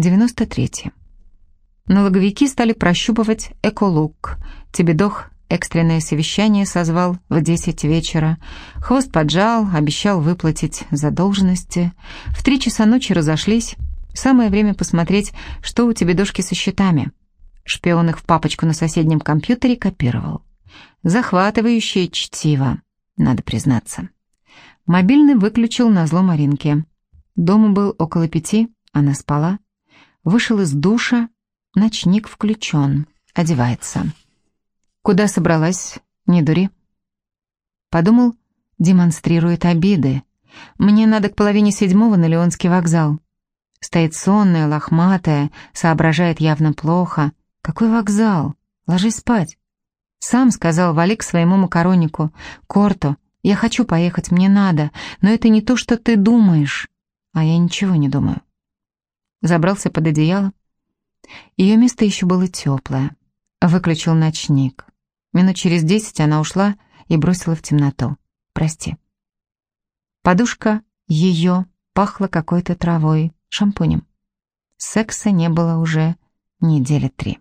93. Налоговики стали прощупывать эколук. Тебедох экстренное совещание созвал в 10 вечера. Хвост поджал, обещал выплатить задолженности. В три часа ночи разошлись. Самое время посмотреть, что у Тебедошки со счетами. Шпион их в папочку на соседнем компьютере копировал. Захватывающее чтиво, надо признаться. Мобильный выключил на зло Маринке. Дома был около пяти, она спала. Вышел из душа, ночник включен, одевается. Куда собралась? Не дури. Подумал, демонстрирует обиды. Мне надо к половине седьмого на Леонский вокзал. Стоит сонная, лохматая, соображает явно плохо. Какой вокзал? Ложись спать. Сам сказал Валик своему макаронику. «Корто, я хочу поехать, мне надо, но это не то, что ты думаешь». А я ничего не думаю. Забрался под одеяло. Ее место еще было теплое. Выключил ночник. Минут через десять она ушла и бросила в темноту. «Прости». Подушка ее пахла какой-то травой, шампунем. Секса не было уже недели три.